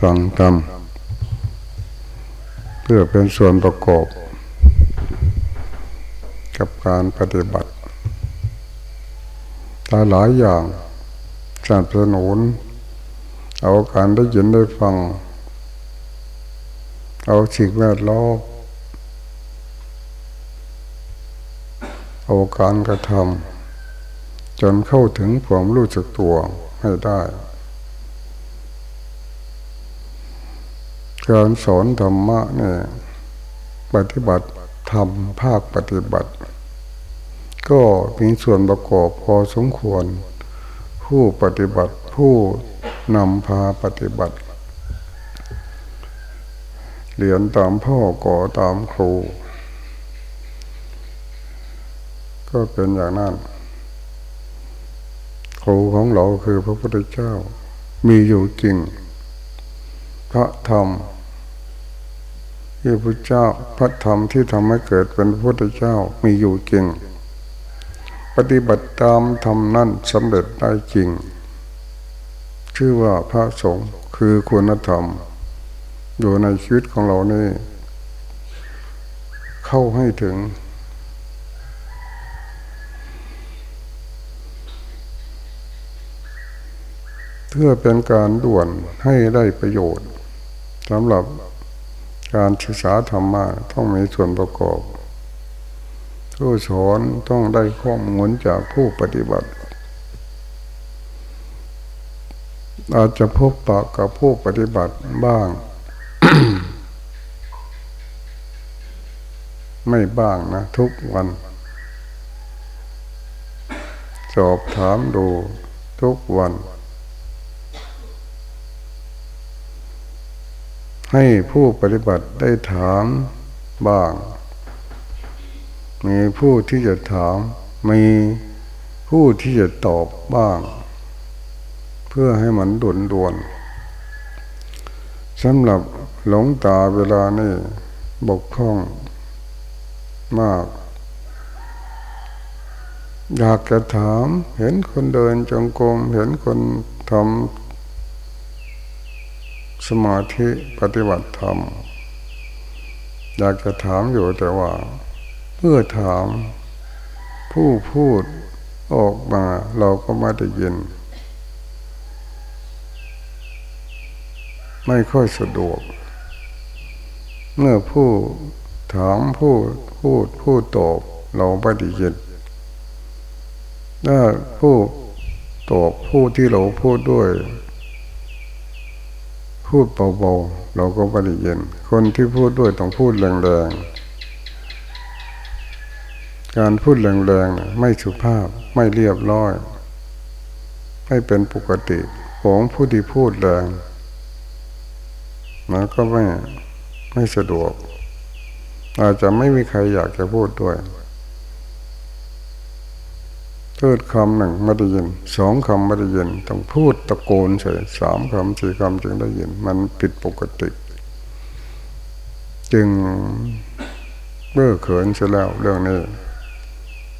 ฟังธรรมเพื่อเป็นส่วนประกอบ กับการปฏิบัติตาหลายอย่างสนับสนุนเอาการได้ยินได้ฟัง เอาสิ่งแวดล้อมเอาการกระทำจนเข้าถึงความรู้จักตัวให้ได้ การสอนธรรมะเนี่ยปฏิบัติทำภาคปฏิบัติ ก็มีส่วนประกอบพอสมควร ผู้ปฏิบัติผู้นำพาปฏิบัติเรียนตามพ่อก่อตามครู ก็เป็นอย่างนั้น ครูของเราคือพระพุทธเจ้า มีอยู่จริง พระธรรม ที่พระเจ้าพระธรรมที่ทำให้เกิดเป็นพระพุทธเจ้ามีอยู่จริง ปฏิบัติตามธรรมนั่นสำเร็จได้จริง ชื่อว่าพระสงฆ์คือคุณธรรม อยู่ในชีวิตของเรานี่ เข้าให้ถึง เพื่อเป็นการด่วนให้ได้ประโยชน์สำหรับ การศึกษาธรรมะต้องมีส่วนประกอบ ผู้สอนต้องได้ข้อมูลจากผู้ปฏิบัติ อาจจะพบปะกับผู้ปฏิบัติบ้าง ไม่บ้างนะ ทุกวันสอบถามดูทุกวัน ให้ผู้ปฏิบัติได้ถามบ้าง มีผู้ที่จะถาม มีผู้ที่จะตอบบ้าง เพื่อให้มันด่วนด่วนสำหรับหลงตาเวลานี่บกพร่องมาก อยากจะถาม เห็นคนเดินจงกรมเห็นคนทำ สมาธิปฏิบัติธรรม อยากจะถามอยู่แต่ว่า เมื่อถามผู้พูดออกมา เราก็ไม่ได้ยิน ไม่ค่อยสะดวก เมื่อผู้ถามผู้พูดผู้ตอบเราไม่ได้ยินถ้าผู้ตอบผู้ที่เราพูดด้วย พูดเบาๆเราก็ไม่ได้ยิน คนที่พูดด้วยต้องพูดแรงๆ การพูดแรงๆไม่สุภาพไม่เรียบร้อย ไม่เป็นปกติของผู้ที่พูดแรงมันก็ไม่ไม่สะดวก อาจจะไม่มีใครอยากจะพูดด้วย พูดคำหนึ่งไม่ได้ยินสองคำไม่ได้ยิน ต้องพูดตะโกนใส่สามคำสี่คำจึงได้ยิน มันผิดปกติ จึงเบื่อเขินเสียแล้วเรื่องนี้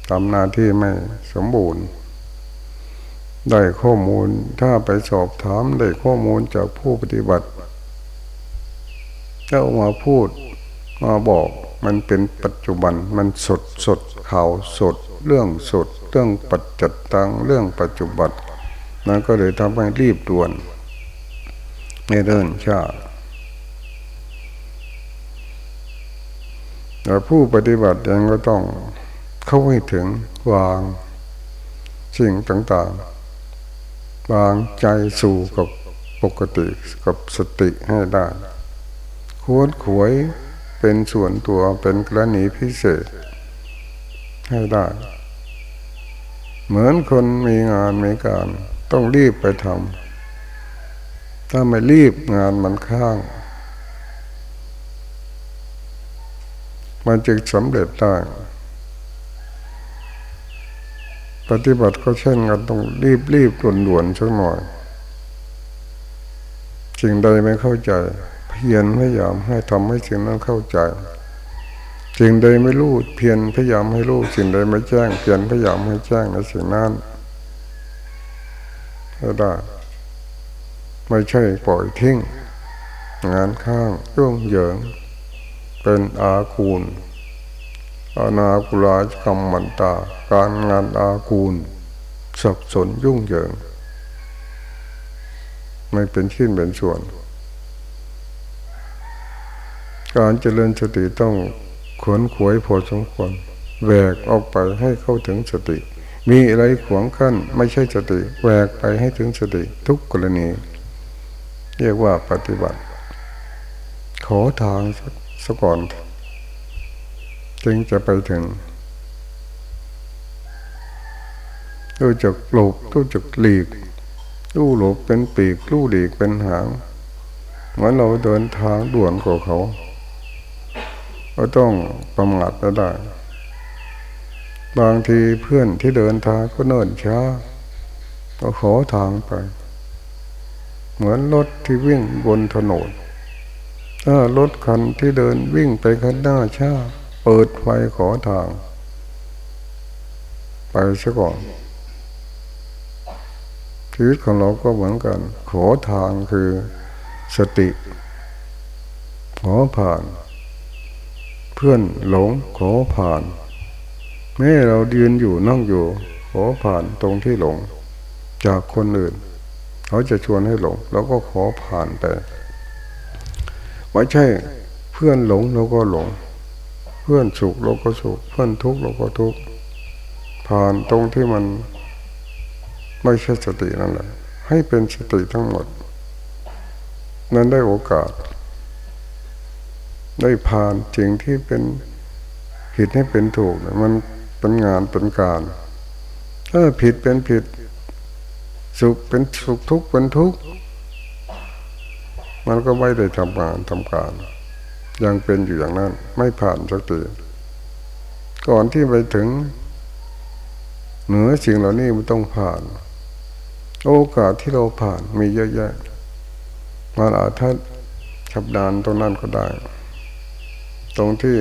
ทำหน้าที่ไม่สมบูรณ์ ได้ข้อมูลถ้าไปสอบถามได้ข้อมูลจากผู้ปฏิบัติแล้วมาพูดมาบอกมันเป็นปัจจุบันมันสดสดข่าวสด เรื่องสด เรื่องปัจจัดตังเรื่องปัจจุบันมันก็เลยทำให้รีบด่วนไม่เดินช้าแต่ผู้ปฏิบัติเองก็ต้องเข้าให้ถึงวางสิ่งต่างๆ วางใจสู่กับปกติกับสติให้ได้ควรขวยเป็นส่วนตัวเป็นกรณีพิเศษให้ได้ เหมือนคนมีงานมีการ ต้องรีบไปทำถ้าไม่รีบงานมันข้าง มันจึงสำเร็จได้ปฏิบัติก็เช่นกันต้องรีบรีบด่วนด่วนสักหน่อยสิ่งใดไม่เข้าใจ เพียรพยายามให้ทำให้สิ่งนั้นเข้าใจ สิ่งใดไม่รู้เพียรพยายามให้รู้สิ่งใดไม่แจ้งเพียรพยายามให้แจ้งในสิ่งนั้นก็ได้ไม่ใช่ปล่อยทิ้ง งานข้างยุ่งเหยิง เป็นอาคูลอาณากุลาคำมันตา การงานอาคูลสับสนยุ่งเหยิง ไม่เป็นชิ้นเป็นส่วน การเจริญสติต้อง ขวนขวยพอสมควรแหวกออกไปให้เข้าถึงสติ มีอะไรขวางขั้นไม่ใช่สติแหวกไปให้ถึงสติ ทุกกรณี เรียกว่าปฏิบัติ ขอทางสักก่อน จึงจะไปถึงรู้จักหลบรู้จักหลีกรู้หลบเป็นปีกรู้หลีกเป็นหางเหมือนเราเดินทางด่วนกว่าเขา ก็ต้องประมาทไม่ได้ บางทีเพื่อนที่เดินทางก็เนิ่นช้า ก็ขอทางไป เหมือนรถที่วิ่งบนถนนถ้ารถคันที่เดินวิ่งไปข้างหน้าช้า เปิดไฟขอทาง ไปซะก่อนชีวิตของเราก็เหมือนกัน ขอทางคือสติ ขอผ่าน เพื่อนหลงขอผ่านแม้เราเดินอยู่นั่งอยู่ ขอผ่านตรงที่หลง จากคนอื่น เขาจะชวนให้หลงเราก็ขอผ่านไปไม่ใช่เพื่อนหลงเราก็หลง เพื่อนสุขเราก็สุขเพื่อนทุกข์เราก็ทุกข์ผ่านตรงที่มันไม่ใช่สตินั่นแหละให้เป็นสติทั้งหมด นั้นได้โอกาส ได้ผ่านสิ่งที่เป็นผิดให้เป็นถูกมันเป็นงานเป็นการ ถ้าผิดเป็นผิด สุขเป็นสุขทุกข์เป็นทุกข์มันก็ไม่ได้ทำงานทำการ ยังเป็นอยู่อย่างนั้น ไม่ผ่านสักทีก่อนที่ไปถึง เหนือสิ่งเหล่านี้มันต้องผ่าน โอกาสที่เราผ่านมีเยอะแยะมันอาจถ้าฉับดานตรงนั้นก็ได้ ตรงที่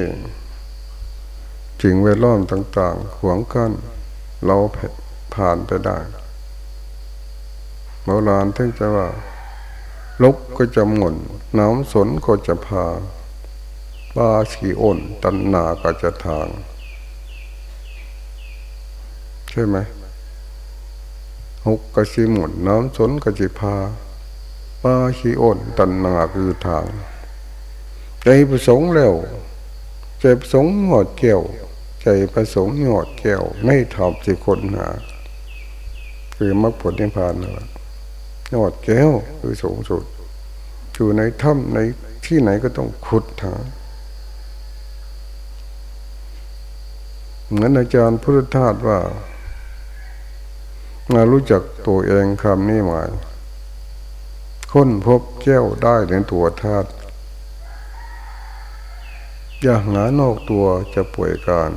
สิ่งแวดล้อมต่างๆ ขวางกั้นเราผ่านไปได้โบราณท่านจะว่าลกก็จะหมุนน้ำสนก็จะพาบาสีอ่นตันนาก็จะทาง ใช่ไหมหกกสิหมุนน้ำสนก็จะพาบาสีอ่นตันนาคือทางใจประสงค์แล้ว จประสงค์หอดเกี่ยว ใจประสงค์หอดเกี่ยว ไม่ทำสิคนหา คือมรรคผลนิพพานเลยหอดแก้วคือสูงสุด อยู่ในถ้ำในที่ไหนก็ต้องขุดหาเหมือนอาจารย์พุทธทาสว่า มารู้จักตัวเองคำนี้หมายค้นพบแก้วได้ในตัวธาตุ อย่าหานอกตัวจะป่วยการ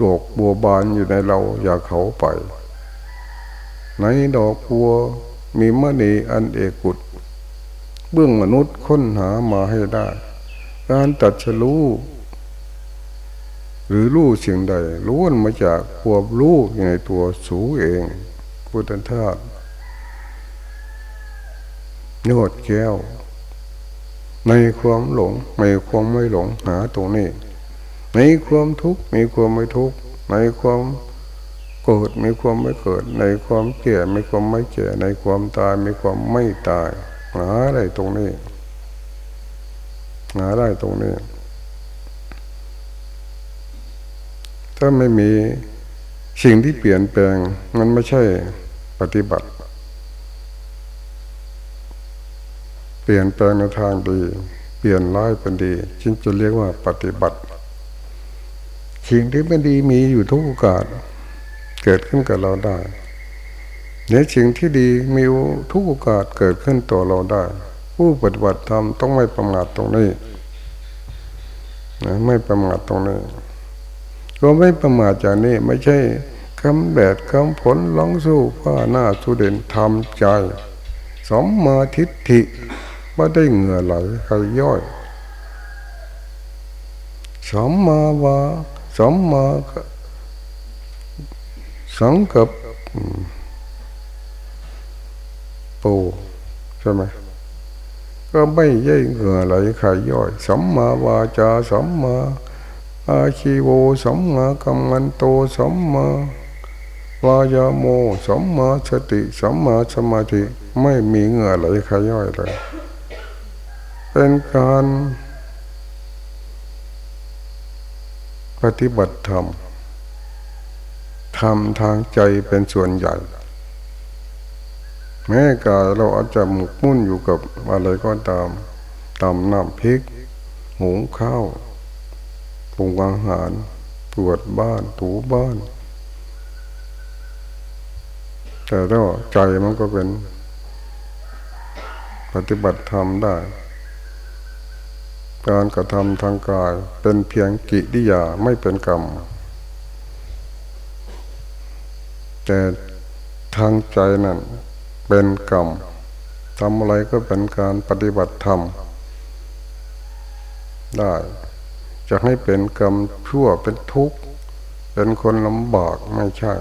ดอกบัวบานอยู่ในเราอย่าเขาไป ในดอกบัวมีมณีอันเอกุดเบื้องมนุษย์ค้นหามาให้ได้ การตัดฉลูหรือรู้สิ่งใดล้วนมาจากความรู้ในตัวสูเองพุทธทาสนวดแก้ว ในความหลงในความไม่หลงหาตรงนี้ในความทุกข์มีความไม่ทุกข์ในความเกิดมีความไม่เกิด ในความเก่มีความไม่เก่ในความตายมีความไม่ตายหาได้ตรงนี้หาได้ตรงนี้ ถ้าไม่มีสิ่งที่เปลี่ยนแปลงมันไม่ใช่ปฏิบัติ ปลี่ยนแปลงในทางดี เปลี่ยนร้ายเป็นดีจึงจะเรียกว่าปฏิบัติสิ่งที่ไม่ดีมีอยู่ทุกโอกาส เกิดขึ้นกับเราได้ในสิ่งที่ดีมีทุกโอกาสเกิดขึ้นตัวเราได้ ผู้ปฏิบัติธรรมต้องไม่ประมาทตรงนี้นะไม่ประมาทตรงนี้ก็ไม่ประมาทจากนี้ไม่ใช่คำแดดคำผลลองสู้ว่าหน้าสุเด่นทำใจสมมาทิฏฐิ ไม่ได้เหงื่อไหลใครย่อยสมมาวาสมมาสังกับปูใช่ไหมก็ไม่ย่อยเหงื่อไหลขายย่อยสัมมาวาจาสัมมาอาชีโวสัมมากัมมันโตสัมมาวายาโมสัมมาสติสัมมาสมาธิไม่มีเหงื่อไหลขายย่อยเลย เป็นการปฏิบัติธรรมทำทางใจเป็นส่วนใหญ่ แม้กายเราอาจจะหมกมุ่นอยู่กับอะไรก็ตามตำน้ำพริกหุงข้าวปรุงอาหารตรวจบ้านถูบ้าน แต่ถ้าใจมันก็เป็น ปฏิบัติธรรมได้ การกระทำทางกายเป็นเพียงกิริยาไม่เป็นกรรม แต่ทางใจนั่นเป็นกรรมทำอะไรก็เป็นการปฏิบัติธรรมได้จะให้เป็นกรรมชั่วเป็นทุกข์ เป็นคนลำบากไม่ใช่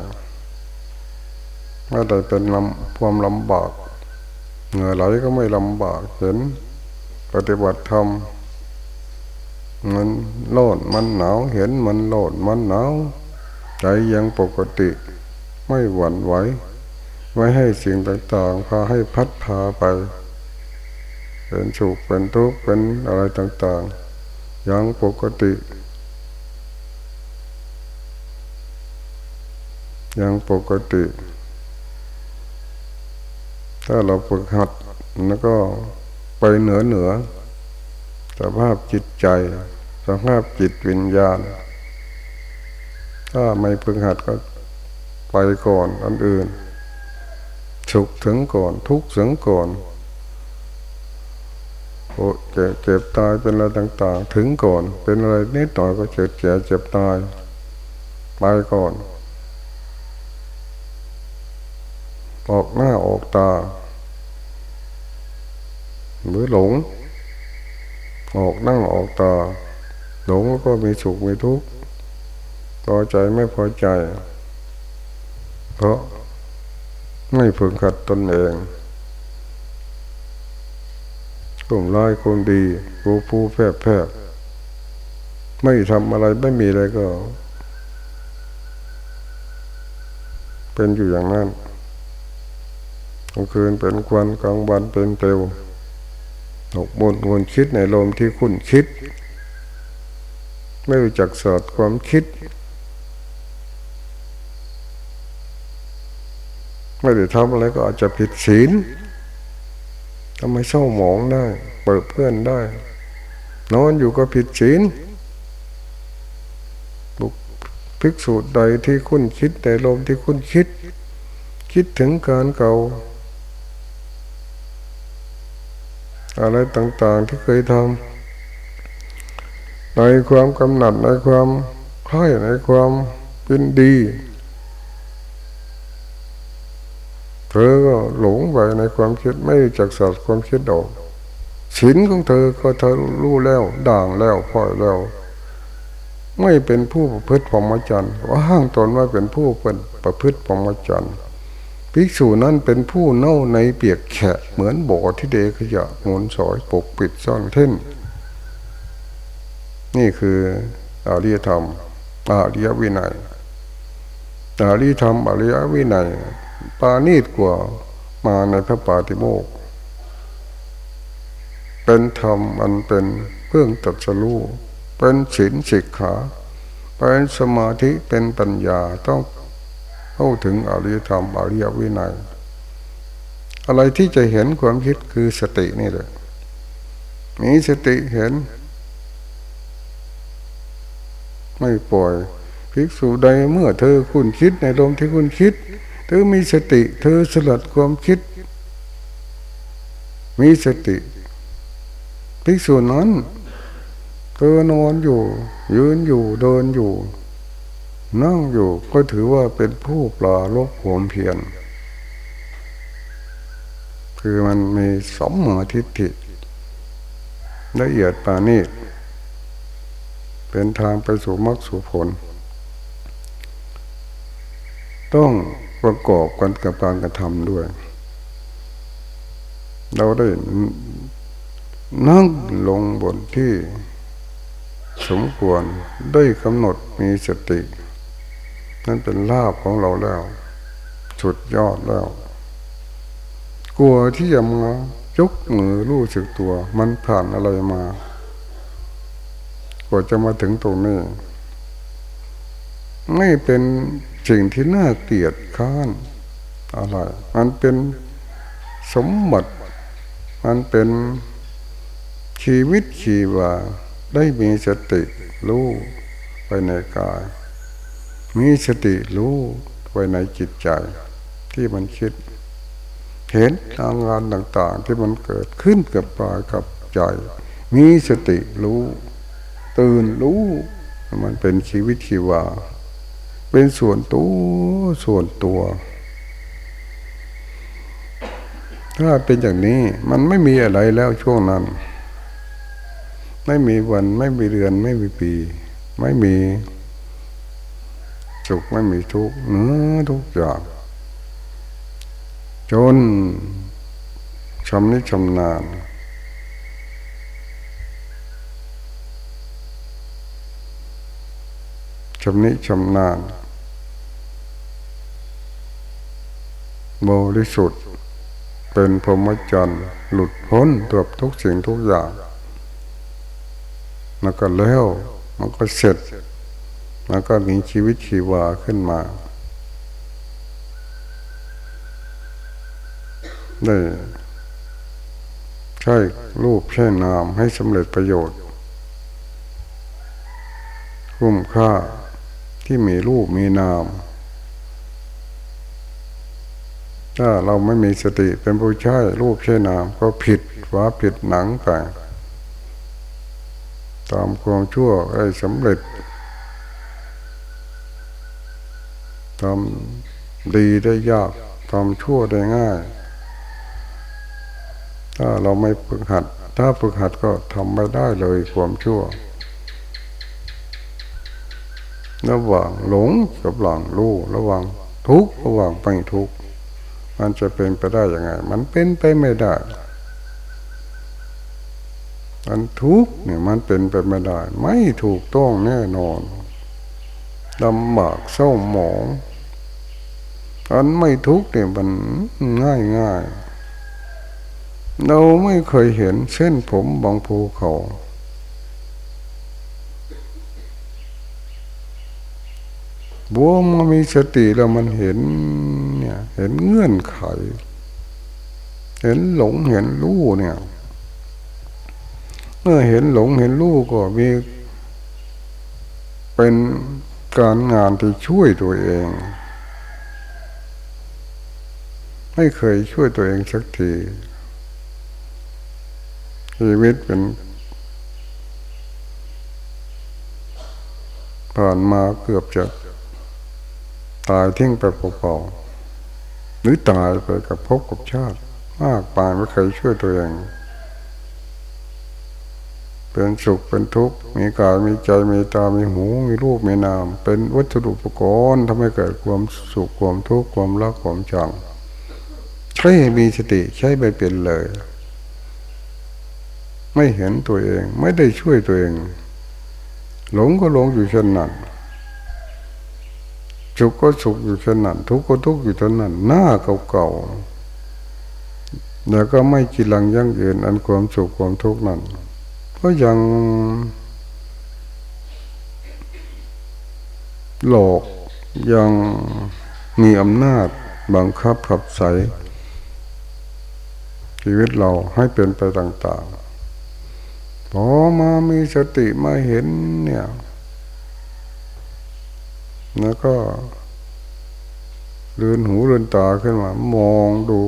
ไม่ได้เป็นลำความลำบากเหงื่อไหลก็ไม่ลำบากเห็น ปฏิบัติธรรม มันโลดมันหนาวเห็นมันโลดมันหนาวใจยังปกติไม่หวั่นไหวไม่ให้สิ่งต่างๆพาให้พัดพาไป เป็นสุขเป็นทุกข์เป็นอะไรต่างๆย่างปกติย่างปกติ ถ้าเราฝึกหัดแล้วก็ไปเหนือเหนือ สภาพจิตใจ สภาพจิตวิญญาณ ถ้าไม่ฝึกหัดก็ไปก่อนอันอื่น สุขถึงก่อน ทุกข์ถึงก่อนโอ้เจ็บเจ็บตายเป็นอะไรต่าง ๆ ถึงก่อน เป็นอะไรนิดหน่อยก็เจ็บเจ็บเจ็บตายไปก่อน ออกหน้าออกตาหรือหลง ออกนั่งออกตาหลงก็มีสุขมีทุกข์พอใจไม่พอใจ เพราะไม่ฝึกขัดตนเองกลุ่มร้ายคนดีผู้ผู้แพร่แพร่ไม่ทำอะไรไม่มีอะไรก็ เป็นอยู่อย่างนั้นกลางคืนเป็นควันกลางวันเป็นเปลว หกบนวนคิดในลมที่คุณคิด ไม่รู้จักสอดความคิด ไม่ได้ทำอะไรก็อาจจะผิดศีลทำไมเศร้าหมองได้ เปิดเพื่อนได้ นอนอยู่ก็ผิดศีลบุกภิกษุใดที่คุณคิดในลมที่คุณคิด คิดถึงการเก่า อะไรต่างๆที่เคยทำในความกำหนัดในความคล้ายในความเป็นดี เธอก็หลงไปในความคิดไม่จักสัตความคิดดอกศีลของเธอก็เธอรู้แล้วด่างแล้วพ่อยแล้ว ไม่เป็นผู้ประพฤติพรหมจรรย์ว่าห้างตนว่าเป็นผู้เป็นประพฤติพรหมจรรย์ ภิกษุนั้นเป็นผู้เน่าในเปียกแฉะเหมือนบ่อที่เดขยะงนสอยปกปิดซ่อนเท่นนี่คืออริยธรรมอริยวินัยอริยธรรมอริยวินัยปานีตกว่ามาในพระปาติโมกเป็นธรรมอันเป็นเพื่องตัดสรู้เป็นศีลสิกขาเป็นสมาธิเป็นปัญญาต้อง เข้าถึงอริยธรรมอริยวินัย อะไรที่จะเห็นความคิดคือสตินี่แหละมีสติเห็น ไม่ปล่อยภิกษุใดเมื่อเธอคุณคิดในลมที่คุณคิด เธอมีสติ เธอสลัดความคิด มีสติภิกษุนั้นเธอนอนอยู่ ยืนอยู่เดินอยู่ นั่งอยู่ก็ถือว่าเป็นผู้ปลาลบหวมเพียรคือมันมีสมมาทิฏฐิละเอียดปานีเป็นทางไปสู่มรรคสู่ผล ต้องประกอบกันกับการกระทำด้วย เราได้นั่งลงบนที่สมควรได้กำหนดมีสติ นั่นเป็นลาภของเราแล้วสุดยอดแล้ว กลัวที่จะมายกมือรู้สึกตัว มันผ่านอะไรมากว่าจะมาถึงตรงนี้ไม่เป็นสิ่งที่น่าเกลียดข้านอะไร มันเป็นสมบัติมันเป็นชีวิตชีวาได้มีสติรู้ไปในกาย มีสติรู้ไปในจิตใจ ที่มันคิด เห็นทางงานต่าง ๆ ที่มันเกิดขึ้นกับกายกับใจ มีสติรู้ ตื่นรู้ มันเป็นชีวิตชีวา เป็นส่วนตัวส่วนตัวถ้าเป็นอย่างนี้มันไม่มีอะไรแล้วช่วงนั้น ไม่มีวันไม่มีเดือนไม่มีปี ไม่มี สุขไม่มีทุกข์เนื้อทุกอย่างจนชำนิชำนาญชำนิชำนาญบริสุทธิ์เป็นพรหมจรรย์หลุดพ้นตัวทุกสิ่งทุกอย่าง มันก็แล้ว มันก็เสร็จ มันก็มีชีวิตชีวาขึ้นมาได้ใช้รูปใช้นามให้สำเร็จประโยชน์คุ้มค่าที่มีรูปมีนาม ถ้าเราไม่มีสติเป็นผู้ใช้รูปใช้นาม ก็ผิดว่าผิดหนังไปตามความชั่วได้สำเร็จ ทำดีได้ยากทำชั่วได้ง่าย ถ้าเราไม่ฝึกหัด ถ้าฝึกหัดก็ทำไม่ได้เลยความชั่วระหว่างหลงกับหลังรู้ระหว่างทุกข์ระหว่างไปทุกข์มันจะเป็นไปได้ยังไง มันเป็นไปไม่ได้มันทุกข์เนี่ยมันเป็นไปไม่ได้ ไม่ถูกต้องแน่นอน ลำบากเศร้าหมองอันไม่ทุกเนี่ยมันง่ายง่ายเราไม่เคยเห็นเส้นผมบางภูเขาบัวมามีสติแล้วมันเห็นเนี่ยเห็นเงื่อนไข เห็นหลงเห็นรู้เนี่ยเมื่อเห็นหลงเห็นรู้ก็มีเป็น การงานที่ช่วยตัวเอง ไม่เคยช่วยตัวเองสักทีชีวิตเป็นผ่านมาเกือบจะตายทิ้งไปเปล่าๆหรือตายไปกับภพกับชาติ มากปานไม่เคยช่วยตัวเอง เป็นสุขเป็นทุกข์มีกายมีใจมีตา มีหู มีรูปมีนาม เป็นวัตถุอุปกรณ์ทำให้เกิดความสุขความทุกข์ความรักความชังใช้มีสติใช้ไปเป็นเลย ไม่เห็นตัวเองไม่ได้ช่วยตัวเอง หลงก็หลงอยู่เช่นนั้นสุขก็สุขอยู่เช่นนั้นทุกข์ก็ทุกข์อยู่เช่นนั้น หน้าเก่าๆแล้วก็ไม่กิลังยั่งยืนอันความสุขความทุกข์นั้น ก็ยังหลอกยังมีอำนาจบังคับขับใสชีวิตเราให้เป็นไปต่างๆพอมามีสติมาเห็นเนี่ย แล้วก็เลือนหูเลือนตาขึ้นมามองดู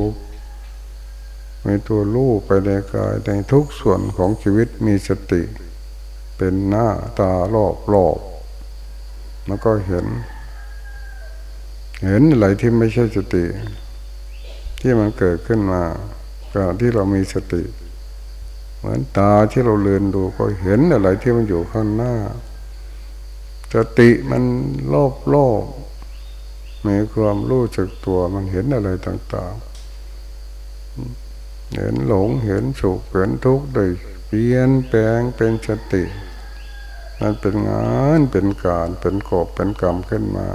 ในตัวลูกไปในกายในทุกส่วนของชีวิตมีสติ เป็นหน้าตารอบรอบแล้วก็เห็น เห็นอะไรที่ไม่ใช่สติ ที่มันเกิดขึ้นมาการที่เรามีสติ เหมือนตาที่เราเลือนดูก็เห็นอะไรที่มันอยู่ข้างหน้า สติมันโลภโลภมีความรู้จักตัวมันเห็นอะไรต่าง ๆ เห็นหลงเห็นสุขเห็นทุกข์โดยเปลี่ยนแปลงเป็นสติมันเป็นงานเป็นการเป็นกอบเป็นกรรมขึ้นมา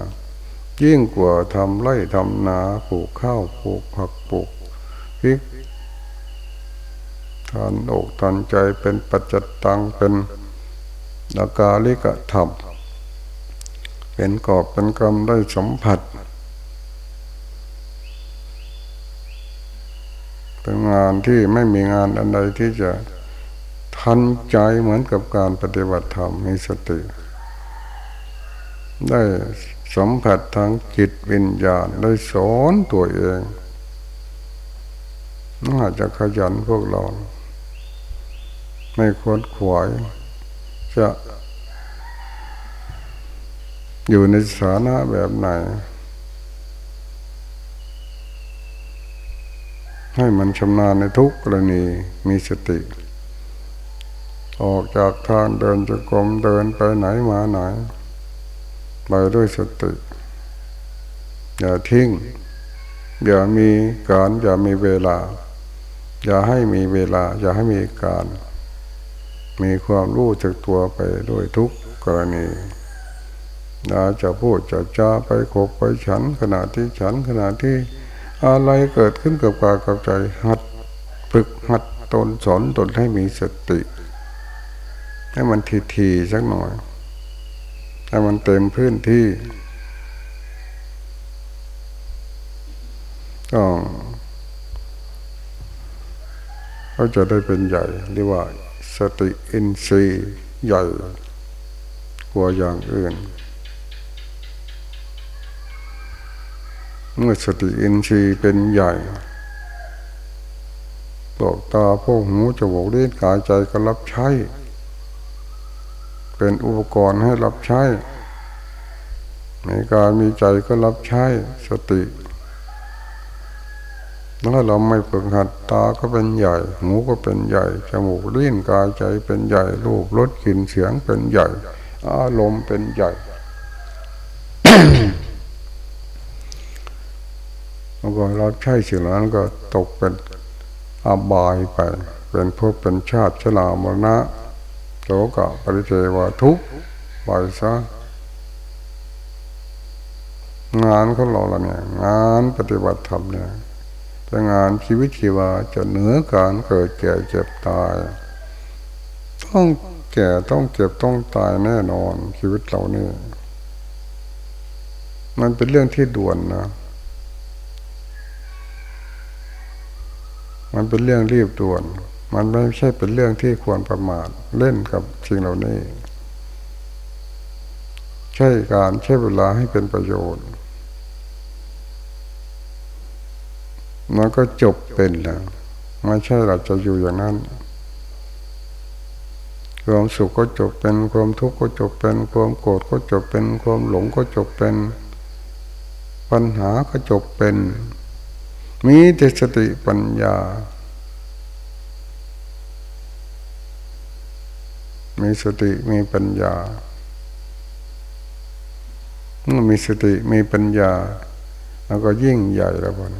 ยิ่งกว่าทำไร่ทำนาปลูกข้าวปลูกผักปลูกพริกทานอกทานใจเป็นปัจจตังเป็นอาการลิกะธรรมเป็นกอบเป็นกรรมได้สัมผัสเป็น งานที่ไม่มีงานอันใดที่จะทันใจเหมือนกับการปฏิบัติธรรมมีสติ ได้สัมผัสทางจิตวิญญาณได้สอนตัวเองน่าจะขยันพวกเราไม่ควรขวายจะอยู่ในสถานะแบบไหน ให้มันชำนาญในทุกกรณีมีสติ ออกจากทางเดินจะกรมเดินไปไหนมาไหน ไปด้วยสติ อย่าทิ้ง อย่ามีการอย่ามีเวลา อย่าให้มีเวลา อย่าให้มีการ มีความรู้จากตัวไปด้วยทุกกรณีนาจะพูดจะจาไปขบไปฉันขณะที่ฉันขณะที่ อะไรเกิดขึ้นกับกายกับใจหัดฝึกหัดตนสอนตนให้มีสติ ให้มันทีทีสักหน่อยให้มันเต็มพื้นที่ก็เขาจะได้เป็นใหญ่เรียกว่า สติอินทรีย์ใหญ่กว่าอย่างอื่น เมื่อสติอินทรีย์เป็นใหญ่บอกตาพวกหูจมูกลิ้นกายใจก็รับใช้ เป็นอุปกรณ์ให้รับใช้ ในการมีใจก็รับใช้สติถ้าเราไม่ฝึกหัดตาก็เป็นใหญ่ หูก็เป็นใหญ่จมูกลิ้นกายใจเป็นใหญ่รูปรสกลิ่นเสียงเป็นใหญ่ อารมณ์เป็นใหญ่ แล้วก็รับใช้สิ่งนั้นก็ตกเป็นอบายไป เป็นภพเป็นชาติชรามรณะโลกะปริเทวทุกไปซะงานของเราละเนี่ย งานปฏิบัติธรรมเนี่ยเป็นงานชีวิตชีวาจะเหนือการเกิดแก่เจ็บตาย ต้องแก่ต้องเจ็บต้องตายแน่นอนชีวิตเราเนี่ยมันเป็นเรื่องที่ด่วนนะ มันเป็นเรื่องรีบด่วน มันไม่ใช่เป็นเรื่องที่ควรประมาทเล่นกับสิ่งเหล่านี้ ใช่การใช้เวลาให้เป็นประโยชน์ มันก็จบเป็นแล้วไม่ใช่เราจะอยู่อย่างนั้นความสุขก็จบเป็นความทุกข์ก็จบเป็นความโกรธก็จบเป็นความหลงก็จบเป็น ปัญหาก็จบเป็น มีแต่สติปัญญา มีสติมีปัญญาเมื่อมีสติมีปัญญา แล้วก็ยิ่งใหญ่แล้วบน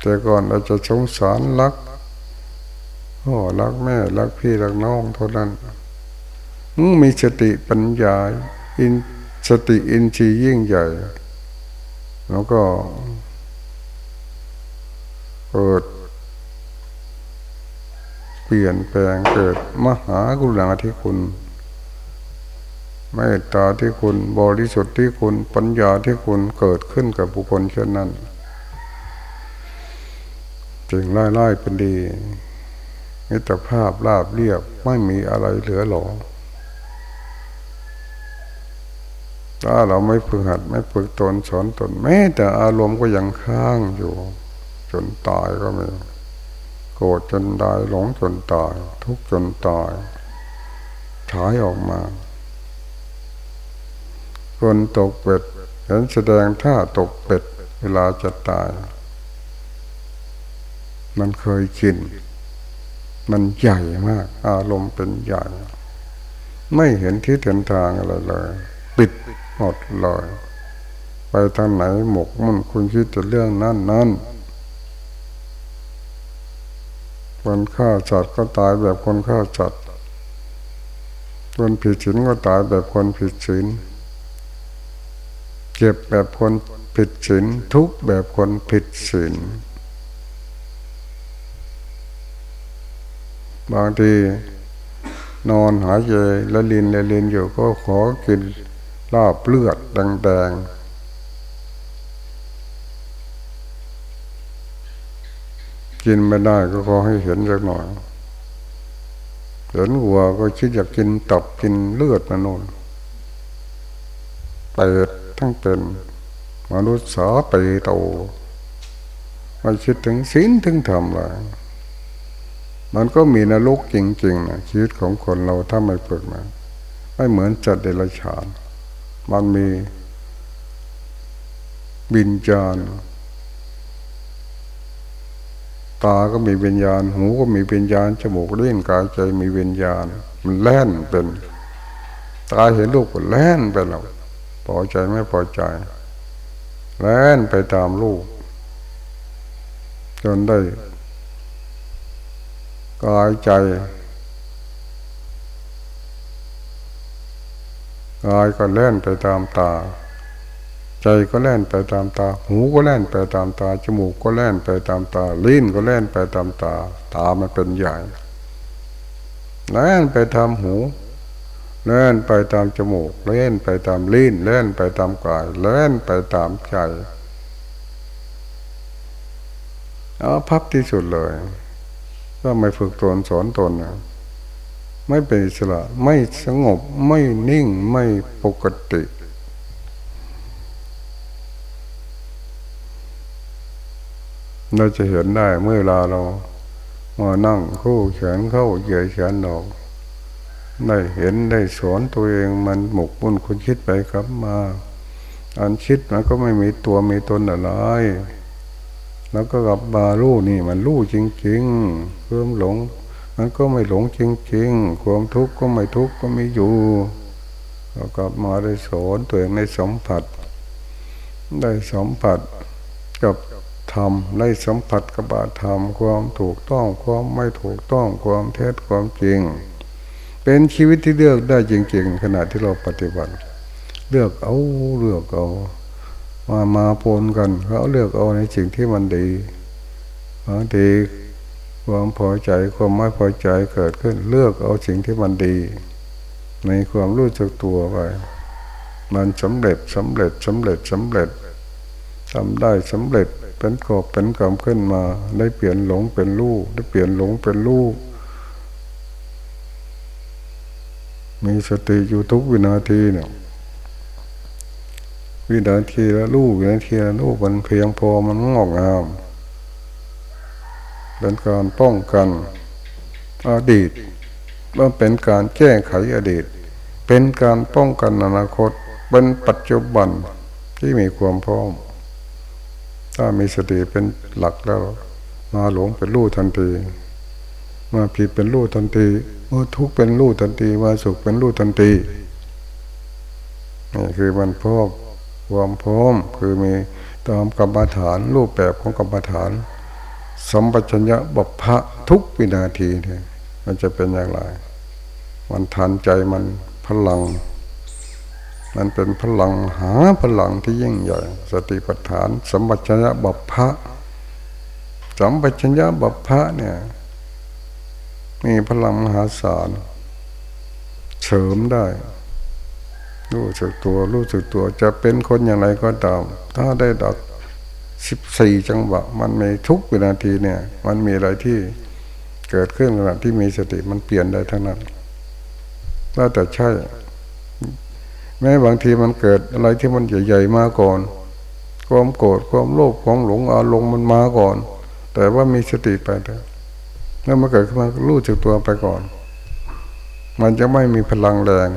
แต่ก่อนเราจะสงสารรักพ่อรักแม่รักพี่รักน้องเท่านั้นมึงมีสติปัญญาอิน สติอินทรีย์ยิ่งใหญ่ แล้วก็เกิดเปลี่ยนแปลงเกิดมหากรุณาธิคุณเมตตาที่คุณบริสุทธิ์ที่คุณปัญญาที่คุณเกิดขึ้นกับบุคคลเช่นนั้นจึงไล่ไล่เป็นดีมิตรภาพราบเรียบไม่มีอะไรเหลือหลอ ถ้าเราไม่ฝึกหัดไม่ฝึกตนสอนตนแม้แต่อารมณ์ก็ยังค้างอยู่ จนตายก็มีโกรธจนตายหลงจนตาย ทุกข์จนตายฉายออกมา คนตกเป็ดเห็นแสดงท่าตกเป็ด เวลาจะตาย มันเคยกิน มันใหญ่มาก อารมณ์เป็นใหญ่ ไม่เห็นที่เดินทางอะไรเลย ปิด หมดเลยไปทางไหนหมกมุ่นคุณคิดแต่เรื่องนั้นนั้นคนฆ่าจัดก็ตายแบบคนฆ่าจัดคนผิดศีลก็ตายแบบคนผิดศีลเจ็บแบบคนผิดศีลทุกแบบคนผิดศีลบางทีนอนหายใจละลินละลินอยู่ก็ขอกิน ลาบเลือดแดงๆ กินไม่ได้ก็ขอให้เห็นสักหน่อย เห็นวัวก็คิดอยากกินตับกินเลือดนะนนเปิดทั้งเป็นมนุษย์สาไปโตมาคิดถึงศีลถึงธรรมเลยมันก็มีนรกจริงๆนะชีวิตของคนเราถ้าไม่ฝึกมา ไม่เหมือนจัดเดรัจฉาน มันมีบินญาณตาก็มีวิญญาณ หูก็มีวิญญาณ จมูกเล่นกายใจมีวิญญาณ มันแล่นเป็น ตาเห็นลูกก็แล่นไปแล้วพอใจไม่พอใจ แล่นไปตามลูก จนได้กายใจ กายก็แล่นไปตามตา ใจก็แล่นไปตามตา หูก็แล่นไปตามตา จมูกก็แล่นไปตามตา ลิ้นก็แล่นไปตามตา ตามันเป็นใหญ่แล่นไปตามหูแล่นไปตามจมูกแล่นไปตามลิ้นแล่นไปตามกายแล่นไปตามใจเอาพับที่สุดเลยถ้าไม่ฝึกตนสอนตนนะ ไม่เป็นอิสระไม่สงบไม่นิ่งไม่ปกติ เราจะเห็นได้เมื่อเราเรามานั่งคู่แขนเข้าเหยียดแขนออกได้เห็นได้สอนตัวเองมันหมกมุ่นคุณคิดไปครับมา อันคิดมันก็ไม่มีตัวมีตนอะไร แล้วก็กลับมาลู่นี่มันลู่จริงๆความหลง มันก็ไม่หลงจริงๆ ความทุกข์ก็ไม่ทุกข์ก็ไม่อยู่เรากลับมาได้สอนตัวเองได้สัมผัส ได้สัมผัสกับธรรมได้สัมผัสกับบาธรรมความถูกต้องความไม่ถูกต้องความเท็จความจริง เป็นชีวิตที่เลือกได้จริง ๆ ขณะที่เราปฏิบัติ เลือกเอาเลือกเอามามาปนกันเขาเลือกเอาในสิ่งที่มันดีบางที ความพอใจความไม่พอใจเกิดขึ้น เลือกเอาสิ่งที่มันดี ในความรู้จักตัวไปมันสำเร็จสำเร็จสำเร็จสำเร็จทำได้สำเร็จเป็นกอบเป็นกำขึ้นมา ได้เปลี่ยนหลงเป็นลูกได้เปลี่ยนหลงเป็นลูกมีสติอยู่ทุกวินาทีเนี่ยวินาทีละลูกวินาทีละลูกมันเพียงพอมันงอกงาม เป็นการป้องกันอดีตมันเป็นการแก้ไขอดีต เป็นการป้องกันอนาคต เป็นปัจจุบันที่มีความพร้อม ถ้ามีสติเป็นหลักแล้ว มาหลงเป็นลูกทันที มาผิดเป็นลูกทันทีมาทุกเป็นลูกทันทีมาสุขเป็นลูกทันทีนี่คือมันพบความพร้อมคือมีตามกรรมฐาน รูปแบบของกรรมฐาน สัมปชัญญะบพะทุกวินาทีเนี่ยมันจะเป็นอย่างไร มันทันใจมันพลัง มันเป็นพลังหาพลังที่ยิ่งใหญ่ สติปัฏฐาน สัมปชัญญะบพะสัมปชัญญะบพะเนี่ยมีพลังมหาศาลเสริมได้ รู้สึกตัว รู้สึกตัวจะเป็นคนอย่างไรก็ตาม ถ้าได้ดัก สิบสี่จังหวะ มันมีทุกวินาทีเนี่ย มันมีอะไรที่เกิดขึ้นขณะที่มีสติมันเปลี่ยนได้ทั้งนั้นว่าแต่ใช่ แม้บางทีมันเกิดอะไรที่มันใหญ่ๆมาก่อน ความโกรธความโลภความหลงอารมณ์มันมาก่อน แต่ว่ามีสติไปแต่แล้วมันเกิดขึ้นมารู้จักตัวไปก่อน มันจะไม่มีพลังแรง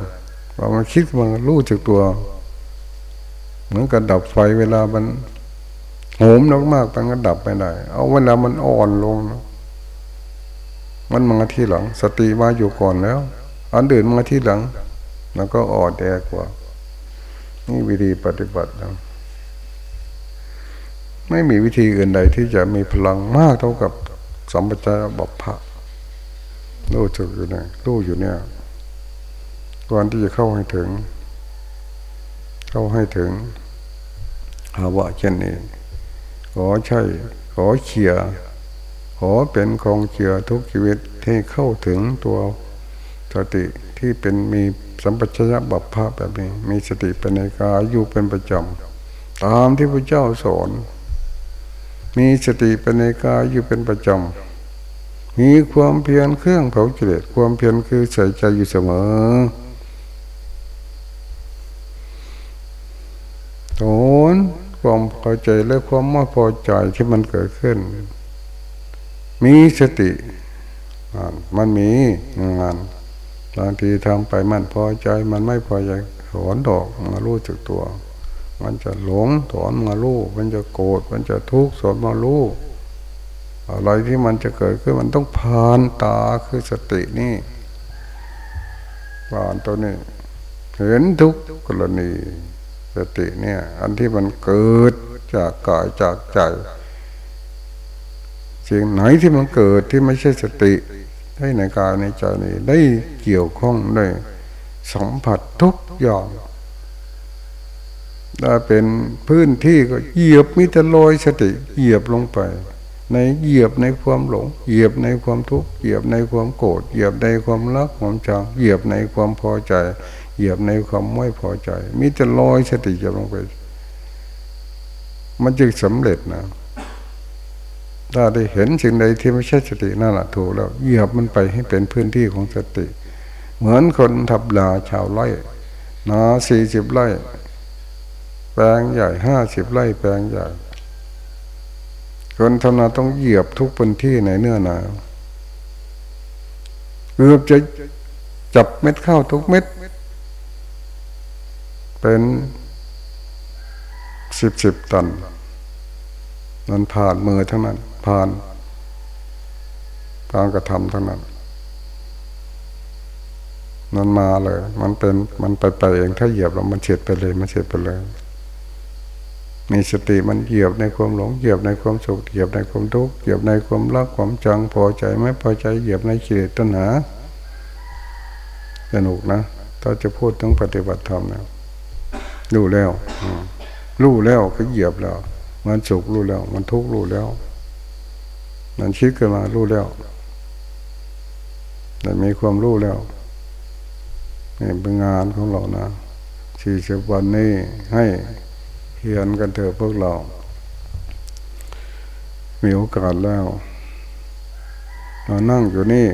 พอมันคิดมันรู้จักตัว เหมือนกับดับไฟเวลามัน โหมมากๆมันก็ดับไปได้ เอาเวลามันอ่อนลง มันมาที่หลัง สติมาอยู่ก่อนแล้ว อันเดินมาที่หลัง แล้วก็อ่อนแอกว่า นี่วิธีปฏิบัตินะไม่มีวิธีอื่นใดที่จะมีพลังมากเท่ากับสัมปชัญญะบัพพะรู้จักอยู่เนี่ยรู้อยู่เนี่ยก่อนที่จะเข้าให้ถึง เข้าให้ถึงภาวะเช่นนี้ ขอใช่ ขอเขียขอเป็นของเขียทุกชีวิตที่เข้าถึงตัวสติที่เป็นมีสัมปชัญญะบัพพะแบบนี้ มีสติเป็นในกายอยู่เป็นประจำตามที่พระเจ้าสอน มีสติเป็นในกายอยู่เป็นประจำมีความเพียรเครื่องเผาจิตความเพียรคือใส่ใจอยู่เสมอโอ พอใจและความไม่พอใจที่มันเกิดขึ้น มีสติมันมีงานบางทีทำไปมันพอใจมันไม่พอใจถอนดอกมารู้จักตัว มันจะหลงถอนมาลู่มันจะโกรธมันจะทุกข์สอนมาลู่อะไรที่มันจะเกิดขึ้นมันต้องผ่านตาคือสตินี่ผ่านตัวนี้เห็นทุกกรณีสติเนี่ย อันที่มันเกิด จากกายจากใจสิ่งไหนที่มันเกิดที่ไม่ใช่สติให้ในกายในใจนี้ได้เกี่ยวข้องได้สัมผัสทุกอย่างถ้าเป็นพื้นที่ก็เหยียบมิตรลอยสติเหยียบลงไป ในเหยียบในความหลง เหยียบในความทุกข์เหยียบในความโกรธเหยียบในความรักความชังเหยียบในความพอใจ เหยียบในความไม่พอใจมิตรลอยสติเหยียบลงไป มันจึงสำเร็จนะถ้าได้เห็นสิ่งใดที่ไม่ใช่สตินั่นแหละถูกแล้วเหยียบมันไปให้เป็นพื้นที่ของสติ เหมือนคนทับลาชาวไร่นาสี่สิบไร่แปลงใหญ่ห้าสิบไร่แปลงใหญ่คนทำนาต้องเหยียบทุกพื้นที่ในเนื้อนาเกือบจะจับเม็ดข้าวทุกเม็ด เป็น สิบสิบตันมันผ่านมือทั้งนั้น ผ่านการกระทำทั้งนั้นมันมาเลย มันเป็นมันไปไปเองถ้าเหยียบแล้วมันเฉียดไปเลย มันเฉียดไปเลย มีสติมันเหยียบในความหลงเหยียบในความสุขเหยียบในความทุกข์เหยียบในความรักความจังพอใจไม่พอใจเหยียบในกิเลสตัณหาสนุกนะถ้าจะพูดถึงปฏิบัติธรรมนะรู้แล้ว รู้แล้วก็เหยียบแล้ว มันสุขรู้แล้ว มันทุกข์รู้แล้ว มันคิดขึ้นมารู้แล้วแต่มีความรู้แล้วนี่เป็นงานของเรานะสี่สิบวันนี้ให้เฮียนกันเถอะพวกเรา มีโอกาสแล้วเรานั่งอยู่นี่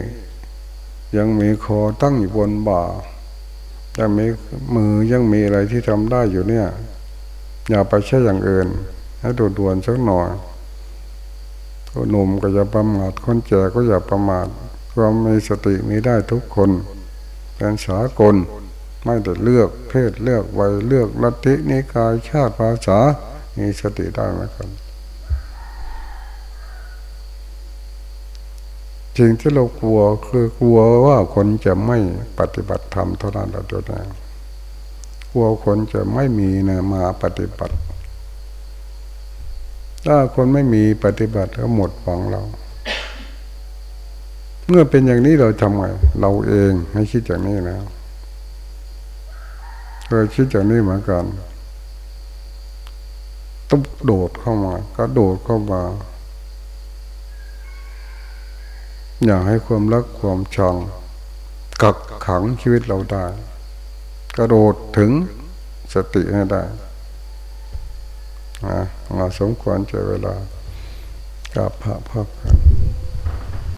ยังมีคอตั้งอยู่บนบ่ายังมีมือยังมีอะไรที่ทำได้อยู่เนี่ย อย่าไปใช้อย่างอื่นให้ดูด่วนสักหน่อยคนหนุ่มก็อย่าประมาทคนแก่ก็อย่าประมาทความมีสติมีได้ทุกคนเป็นสากลไม่ได้เลือกเพศเลือกวัยเลือกลัทธินิกายชาติภาษา มีสติได้ไหมครับสิ่งที่เรากลัวคือกลัวว่าคนจะไม่ปฏิบัติธรรมเท่านั้นเราตัวเอง กลัวคนจะไม่มีนะมาปฏิบัติ ถ้าคนไม่มีปฏิบัติก็หมดหวังเรา เมื่อเป็นอย่างนี้เราทำไงเราเองให้คิดอย่างนี้นะเคยคิดอย่างนี้เหมือนกันต้องโดดเข้ามา ก็โดดเข้ามาอยากให้ความรักความชังกักขังชีวิตเราได้ กระโดดถึงสติให้ได้นะมาสมควรใจเวลากับพระพักกัน